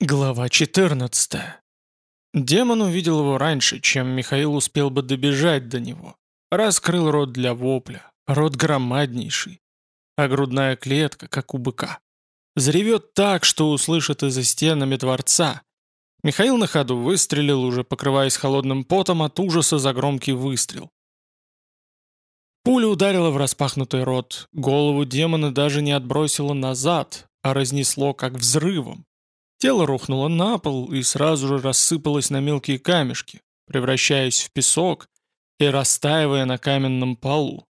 Глава 14. Демон увидел его раньше, чем Михаил успел бы добежать до него. Раскрыл рот для вопля, рот громаднейший, а грудная клетка, как у быка. Заревет так, что услышит и за стенами дворца. Михаил на ходу выстрелил, уже покрываясь холодным потом от ужаса за громкий выстрел. Пуля ударила в распахнутый рот, голову демона даже не отбросило назад, а разнесло как взрывом. Тело рухнуло на пол и сразу же рассыпалось на мелкие камешки, превращаясь в песок и растаивая на каменном полу.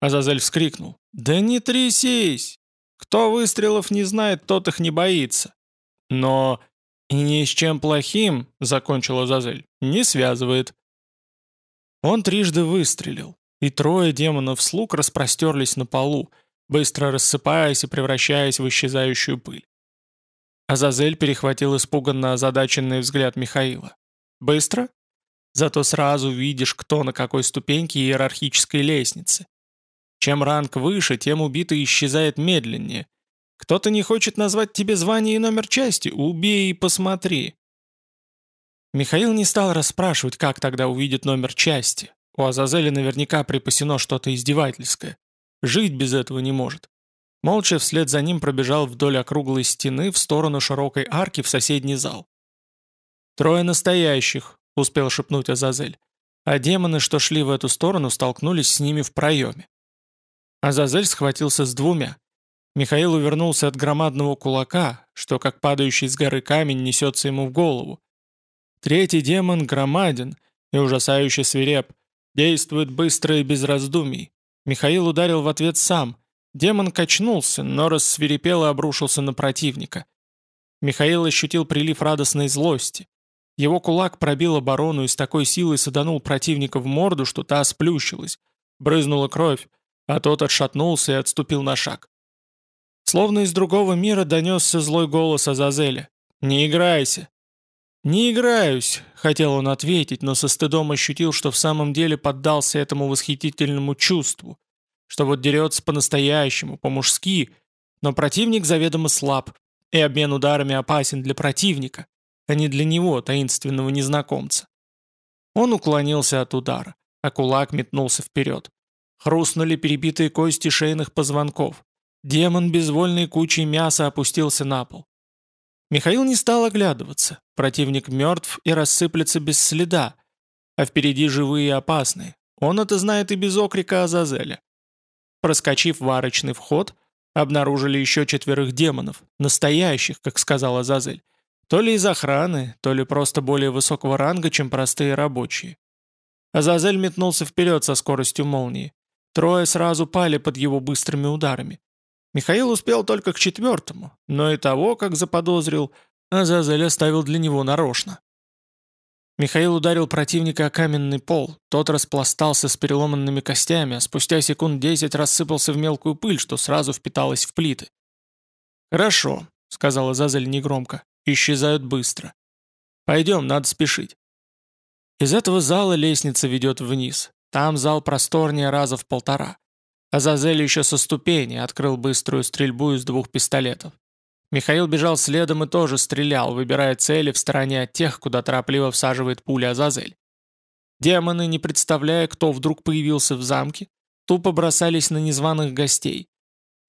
Азазель вскрикнул. «Да не трясись! Кто выстрелов не знает, тот их не боится. Но и ни с чем плохим, — закончил Азазель, — не связывает». Он трижды выстрелил, и трое демонов-слуг распростерлись на полу, быстро рассыпаясь и превращаясь в исчезающую пыль. Азазель перехватил испуганно озадаченный взгляд Михаила. «Быстро? Зато сразу видишь, кто на какой ступеньке иерархической лестницы. Чем ранг выше, тем убитый исчезает медленнее. Кто-то не хочет назвать тебе звание и номер части? Убей и посмотри». Михаил не стал расспрашивать, как тогда увидит номер части. У Азазеля наверняка припасено что-то издевательское. Жить без этого не может. Молча вслед за ним пробежал вдоль округлой стены в сторону широкой арки в соседний зал. «Трое настоящих», — успел шепнуть Азазель. А демоны, что шли в эту сторону, столкнулись с ними в проеме. Азазель схватился с двумя. Михаил увернулся от громадного кулака, что, как падающий с горы камень, несется ему в голову. Третий демон громаден и ужасающе свиреп, действует быстро и без раздумий. Михаил ударил в ответ сам, Демон качнулся, но рассверепел и обрушился на противника. Михаил ощутил прилив радостной злости. Его кулак пробил оборону и с такой силой саданул противника в морду, что та сплющилась. Брызнула кровь, а тот отшатнулся и отступил на шаг. Словно из другого мира донесся злой голос Азазеля. «Не играйся!» «Не играюсь», — хотел он ответить, но со стыдом ощутил, что в самом деле поддался этому восхитительному чувству, что вот дерется по-настоящему, по-мужски, но противник заведомо слаб, и обмен ударами опасен для противника, а не для него, таинственного незнакомца. Он уклонился от удара, а кулак метнулся вперед. Хрустнули перебитые кости шейных позвонков. Демон безвольной кучей мяса опустился на пол. Михаил не стал оглядываться. Противник мертв и рассыплется без следа, а впереди живые и опасные. Он это знает и без окрика Азазеля. Проскочив в арочный вход, обнаружили еще четверых демонов, настоящих, как сказала Зазель, то ли из охраны, то ли просто более высокого ранга, чем простые рабочие. Азазель метнулся вперед со скоростью молнии. Трое сразу пали под его быстрыми ударами. Михаил успел только к четвертому, но и того, как заподозрил, Азазель оставил для него нарочно. Михаил ударил противника о каменный пол, тот распластался с переломанными костями, а спустя секунд десять рассыпался в мелкую пыль, что сразу впиталась в плиты. «Хорошо», — сказала Зазель негромко, — «исчезают быстро. Пойдем, надо спешить». Из этого зала лестница ведет вниз. Там зал просторнее раза в полтора. Азазель еще со ступени открыл быструю стрельбу из двух пистолетов. Михаил бежал следом и тоже стрелял, выбирая цели в стороне от тех, куда торопливо всаживает пуля Азазель. Демоны, не представляя, кто вдруг появился в замке, тупо бросались на незваных гостей.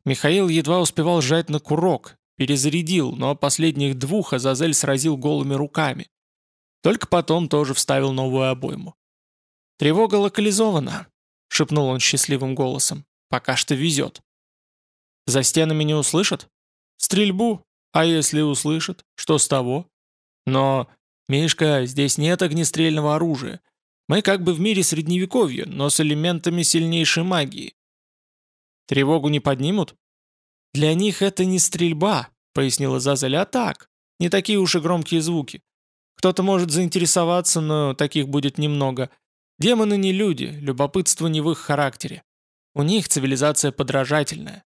Михаил едва успевал сжать на курок, перезарядил, но последних двух Азазель сразил голыми руками. Только потом тоже вставил новую обойму. «Тревога локализована», — шепнул он счастливым голосом. «Пока что везет». «За стенами не услышат?» Стрельбу? А если услышат? Что с того? Но, Мишка, здесь нет огнестрельного оружия. Мы как бы в мире средневековья, но с элементами сильнейшей магии. Тревогу не поднимут? Для них это не стрельба, пояснила Зазель, а так. Не такие уж и громкие звуки. Кто-то может заинтересоваться, но таких будет немного. Демоны не люди, любопытство не в их характере. У них цивилизация подражательная.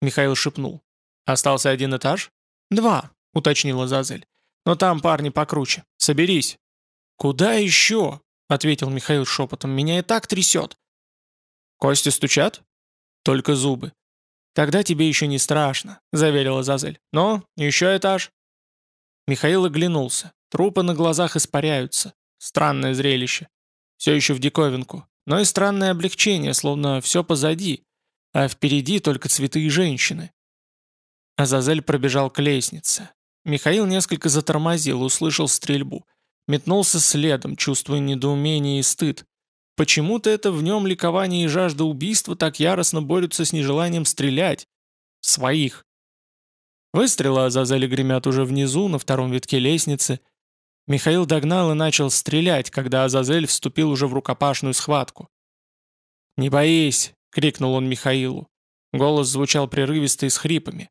Михаил шепнул. «Остался один этаж?» «Два», — уточнила Зазель. «Но там парни покруче. Соберись». «Куда еще?» — ответил Михаил шепотом. «Меня и так трясет». «Кости стучат?» «Только зубы». «Тогда тебе еще не страшно», — заверила Зазель. «Но, еще этаж». Михаил оглянулся. Трупы на глазах испаряются. Странное зрелище. Все еще в диковинку. Но и странное облегчение, словно все позади. А впереди только цветы и женщины. Азазель пробежал к лестнице. Михаил несколько затормозил, услышал стрельбу. Метнулся следом, чувствуя недоумение и стыд. Почему-то это в нем ликование и жажда убийства так яростно борются с нежеланием стрелять. Своих. Выстрелы Азазеля гремят уже внизу, на втором витке лестницы. Михаил догнал и начал стрелять, когда Азазель вступил уже в рукопашную схватку. «Не боись!» — крикнул он Михаилу. Голос звучал прерывисто и с хрипами.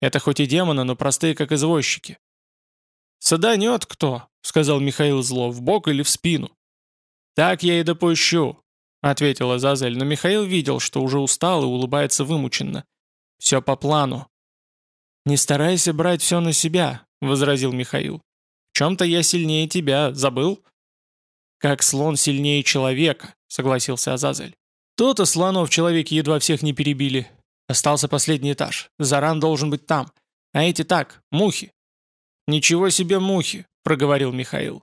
«Это хоть и демоны, но простые, как извозчики». «Саданет кто?» — сказал Михаил зло, в бок или в спину. «Так я и допущу», — ответил Азазель, но Михаил видел, что уже устал и улыбается вымученно. «Все по плану. «Не старайся брать все на себя», — возразил Михаил. «В чем-то я сильнее тебя, забыл?» «Как слон сильнее человека», — согласился Азазель. «То-то слонов человеки едва всех не перебили. Остался последний этаж. Заран должен быть там. А эти так, мухи». «Ничего себе мухи», — проговорил Михаил.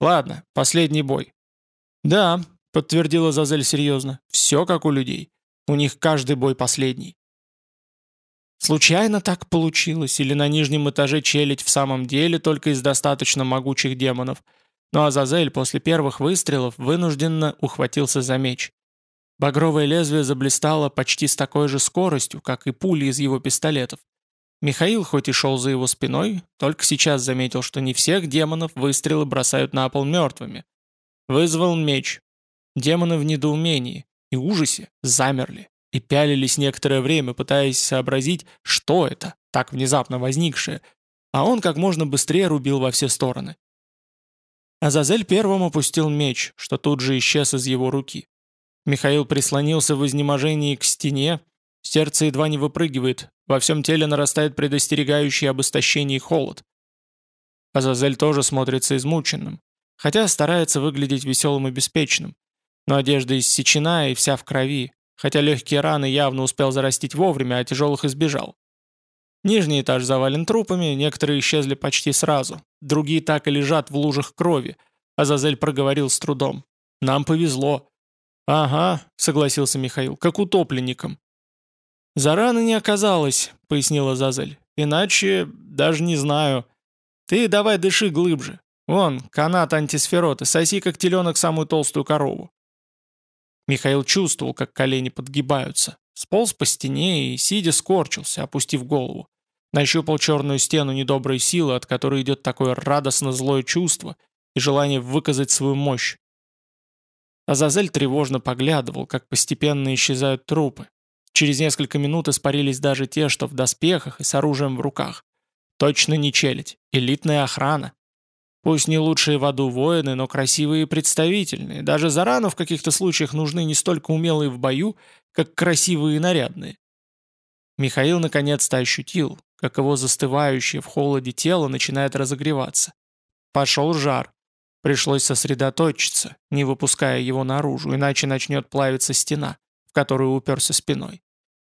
«Ладно, последний бой». «Да», — подтвердила Азазель серьезно, — «все как у людей. У них каждый бой последний. Случайно так получилось, или на нижнем этаже челядь в самом деле только из достаточно могучих демонов, но Азазель после первых выстрелов вынужденно ухватился за меч. Багровое лезвие заблистало почти с такой же скоростью, как и пули из его пистолетов. Михаил хоть и шел за его спиной, только сейчас заметил, что не всех демонов выстрелы бросают на пол мертвыми. Вызвал меч. Демоны в недоумении и ужасе замерли и пялились некоторое время, пытаясь сообразить, что это, так внезапно возникшее, а он как можно быстрее рубил во все стороны. Азазель первым опустил меч, что тут же исчез из его руки. Михаил прислонился в изнеможении к стене, сердце едва не выпрыгивает, во всем теле нарастает предостерегающий об истощении холод. Азазель тоже смотрится измученным, хотя старается выглядеть веселым и беспечным, но одежда иссечена и вся в крови, хотя легкие раны явно успел зарастить вовремя, а тяжелых избежал. Нижний этаж завален трупами, некоторые исчезли почти сразу, другие так и лежат в лужах крови. Азазель проговорил с трудом. «Нам повезло». «Ага», — согласился Михаил, — «как утопленникам». «За раны не оказалось», — пояснила Азазель. «Иначе даже не знаю. Ты давай дыши глубже. Вон, канат антисфероты, соси как теленок самую толстую корову». Михаил чувствовал, как колени подгибаются. Сполз по стене и, сидя, скорчился, опустив голову. Нащупал черную стену недоброй силы, от которой идет такое радостно злое чувство и желание выказать свою мощь. Азазель тревожно поглядывал, как постепенно исчезают трупы. Через несколько минут испарились даже те, что в доспехах и с оружием в руках. Точно не челядь, элитная охрана. Пусть не лучшие в аду воины, но красивые и представительные. Даже зарану в каких-то случаях нужны не столько умелые в бою, как красивые и нарядные. Михаил наконец-то ощутил, как его застывающее в холоде тело начинает разогреваться. Пошел жар. Пришлось сосредоточиться, не выпуская его наружу, иначе начнет плавиться стена, в которую уперся спиной.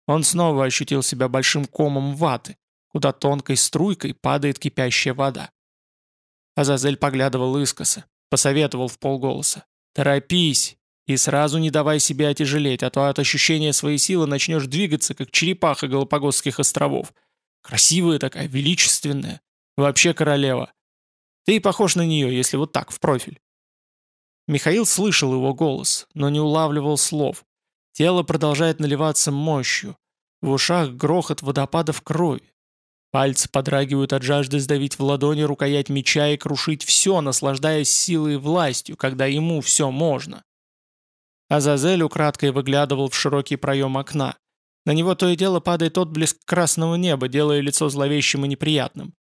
Он снова ощутил себя большим комом ваты, куда тонкой струйкой падает кипящая вода. Азазель поглядывал искоса, посоветовал в полголоса. «Торопись! И сразу не давай себе отяжелеть, а то от ощущения своей силы начнешь двигаться, как черепаха Галапагосских островов. Красивая такая, величественная. Вообще королева. Ты похож на нее, если вот так, в профиль». Михаил слышал его голос, но не улавливал слов. Тело продолжает наливаться мощью. В ушах грохот водопадов крови. Пальцы подрагивают от жажды сдавить в ладони рукоять меча и крушить все, наслаждаясь силой и властью, когда ему все можно. Азазель украдкой выглядывал в широкий проем окна. На него то и дело падает отблеск красного неба, делая лицо зловещим и неприятным.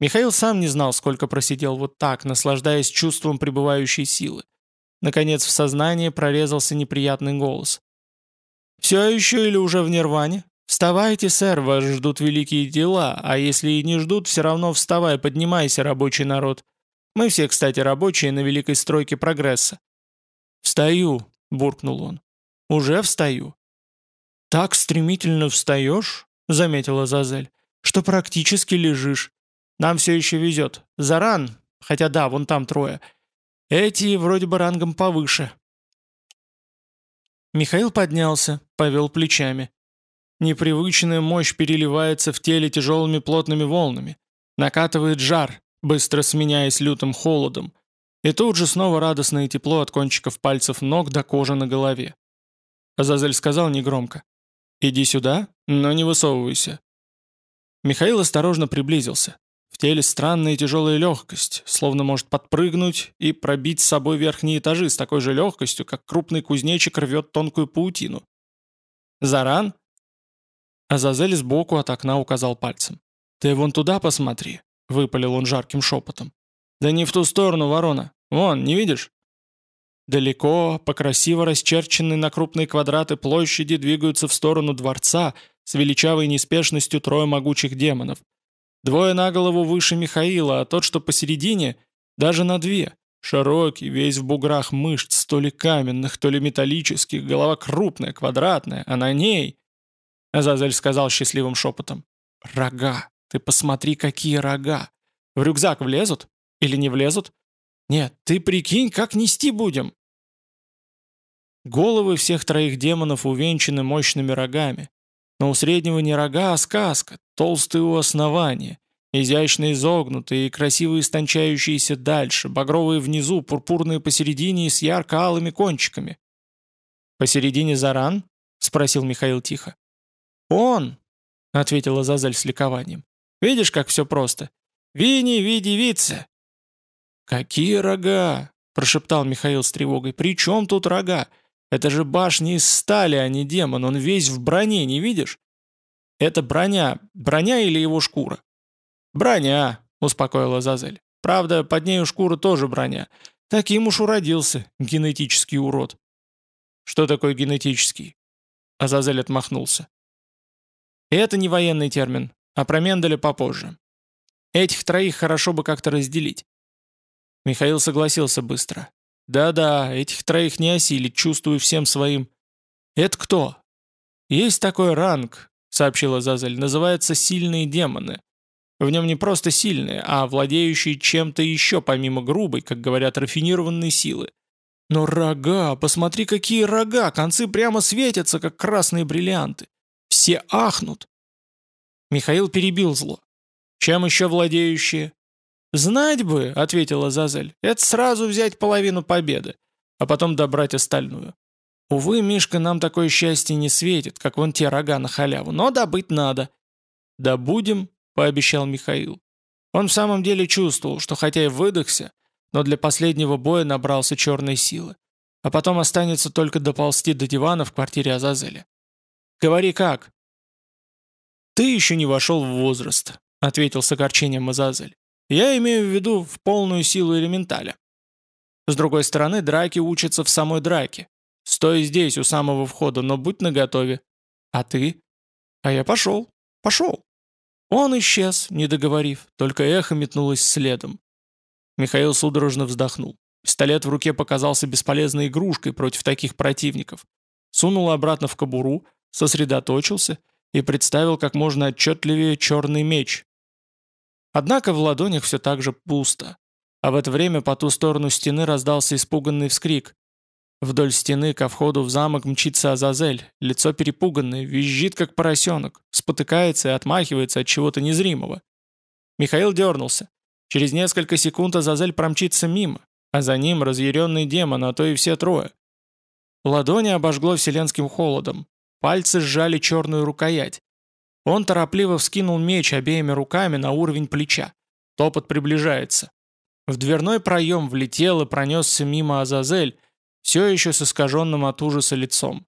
Михаил сам не знал, сколько просидел вот так, наслаждаясь чувством пребывающей силы. Наконец в сознание прорезался неприятный голос. «Все еще или уже в нирване? «Вставайте, сэр, вас ждут великие дела, а если и не ждут, все равно вставай, поднимайся, рабочий народ. Мы все, кстати, рабочие на великой стройке прогресса». «Встаю», — буркнул он. «Уже встаю». «Так стремительно встаешь», — заметила Зазель, — «что практически лежишь. Нам все еще везет. Заран, хотя да, вон там трое. Эти вроде бы рангом повыше». Михаил поднялся, повел плечами. Непривычная мощь переливается в теле тяжелыми плотными волнами. Накатывает жар, быстро сменяясь лютым холодом. И тут же снова радостное тепло от кончиков пальцев ног до кожи на голове. Азазель сказал негромко. «Иди сюда, но не высовывайся». Михаил осторожно приблизился. В теле странная и тяжелая легкость, словно может подпрыгнуть и пробить с собой верхние этажи с такой же легкостью, как крупный кузнечик рвет тонкую паутину. «Заран?» Азазель сбоку от окна указал пальцем. «Ты вон туда посмотри», — выпалил он жарким шепотом. «Да не в ту сторону, ворона. Вон, не видишь?» Далеко, по красиво расчерченной на крупные квадраты площади двигаются в сторону дворца с величавой неспешностью трое могучих демонов. Двое на голову выше Михаила, а тот, что посередине, даже на две. Широкий, весь в буграх мышц, то ли каменных, то ли металлических, голова крупная, квадратная, а на ней... Азазель сказал счастливым шепотом. «Рога! Ты посмотри, какие рога! В рюкзак влезут? Или не влезут? Нет, ты прикинь, как нести будем!» Головы всех троих демонов увенчаны мощными рогами. Но у среднего не рога, а сказка, толстые у основания, изящно изогнутые и красиво истончающиеся дальше, багровые внизу, пурпурные посередине и с ярко-алыми кончиками. «Посередине Заран?» — спросил Михаил тихо. «Он!» — ответила Зазель с ликованием. «Видишь, как все просто? Вини, види, вице!» «Какие рога!» — прошептал Михаил с тревогой. «При чем тут рога? Это же башня из стали, а не демон, он весь в броне, не видишь? Это броня, броня или его шкура? Броня, успокоила Зазель. Правда, под нею шкура тоже броня. Таким уж уродился, генетический урод. Что такое генетический? Азазель отмахнулся. Это не военный термин, а про Менделя попозже. Этих троих хорошо бы как-то разделить. Михаил согласился быстро. Да-да, этих троих не осилить, чувствую всем своим. Это кто? Есть такой ранг, сообщила Зазель, называется «сильные демоны». В нем не просто сильные, а владеющие чем-то еще помимо грубой, как говорят, рафинированной силы. Но рога, посмотри, какие рога, концы прямо светятся, как красные бриллианты. Все ахнут. Михаил перебил зло. Чем еще владеющие? «Знать бы», — ответила Зазель, — «это сразу взять половину победы, а потом добрать остальную. Увы, Мишка, нам такое счастье не светит, как вон те рога на халяву, но добыть надо». «Добудем», — пообещал Михаил. Он в самом деле чувствовал, что хотя и выдохся, но для последнего боя набрался черной силы. А потом останется только доползти до дивана в квартире Азазеля. «Говори как?» «Ты еще не вошел в возраст», — ответил с огорчением Азазель. Я имею в виду в полную силу элементаля. С другой стороны, драки учатся в самой драке. Стой здесь, у самого входа, но будь наготове. А ты? А я пошел. Пошел. Он исчез, не договорив, только эхо метнулось следом. Михаил судорожно вздохнул. Пистолет в руке показался бесполезной игрушкой против таких противников. Сунул обратно в кобуру, сосредоточился и представил как можно отчетливее черный меч, Однако в ладонях все так же пусто. А в это время по ту сторону стены раздался испуганный вскрик. Вдоль стены ко входу в замок мчится Азазель, лицо перепуганное, визжит как поросенок, спотыкается и отмахивается от чего-то незримого. Михаил дернулся. Через несколько секунд Азазель промчится мимо, а за ним разъяренный демон, а то и все трое. Ладони обожгло вселенским холодом, пальцы сжали черную рукоять. Он торопливо вскинул меч обеими руками на уровень плеча. Топот приближается. В дверной проем влетел и пронесся мимо Азазель, все еще с искаженным от ужаса лицом.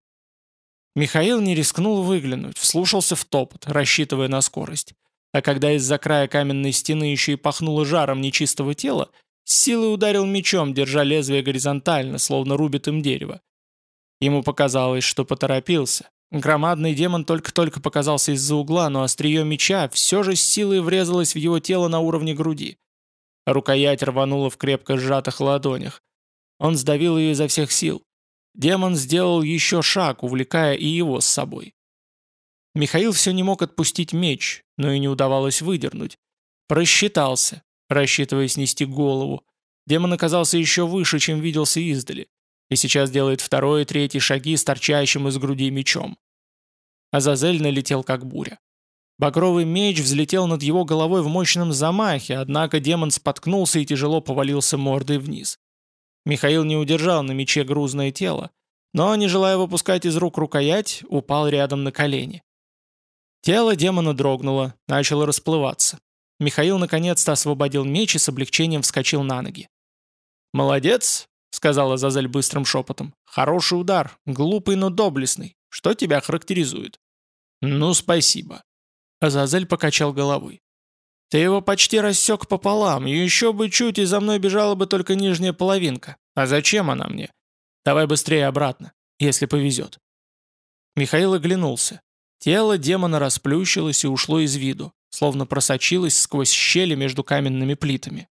Михаил не рискнул выглянуть, вслушался в топот, рассчитывая на скорость. А когда из-за края каменной стены еще и пахнуло жаром нечистого тела, с силой ударил мечом, держа лезвие горизонтально, словно рубит им дерево. Ему показалось, что поторопился, Громадный демон только-только показался из-за угла, но острие меча все же с силой врезалось в его тело на уровне груди. Рукоять рванула в крепко сжатых ладонях. Он сдавил ее изо всех сил. Демон сделал еще шаг, увлекая и его с собой. Михаил все не мог отпустить меч, но и не удавалось выдернуть. Просчитался, рассчитывая снести голову. Демон оказался еще выше, чем виделся издали, и сейчас делает второй и третий шаги с торчащим из груди мечом. Азазель налетел как буря. Багровый меч взлетел над его головой в мощном замахе, однако демон споткнулся и тяжело повалился мордой вниз. Михаил не удержал на мече грузное тело, но, не желая выпускать из рук рукоять, упал рядом на колени. Тело демона дрогнуло, начало расплываться. Михаил наконец-то освободил меч и с облегчением вскочил на ноги. «Молодец», — сказала Зазель быстрым шепотом. «Хороший удар, глупый, но доблестный. Что тебя характеризует?» «Ну, спасибо». Азазель покачал головой. «Ты его почти рассек пополам, еще бы чуть, и за мной бежала бы только нижняя половинка. А зачем она мне? Давай быстрее обратно, если повезет». Михаил оглянулся. Тело демона расплющилось и ушло из виду, словно просочилось сквозь щели между каменными плитами.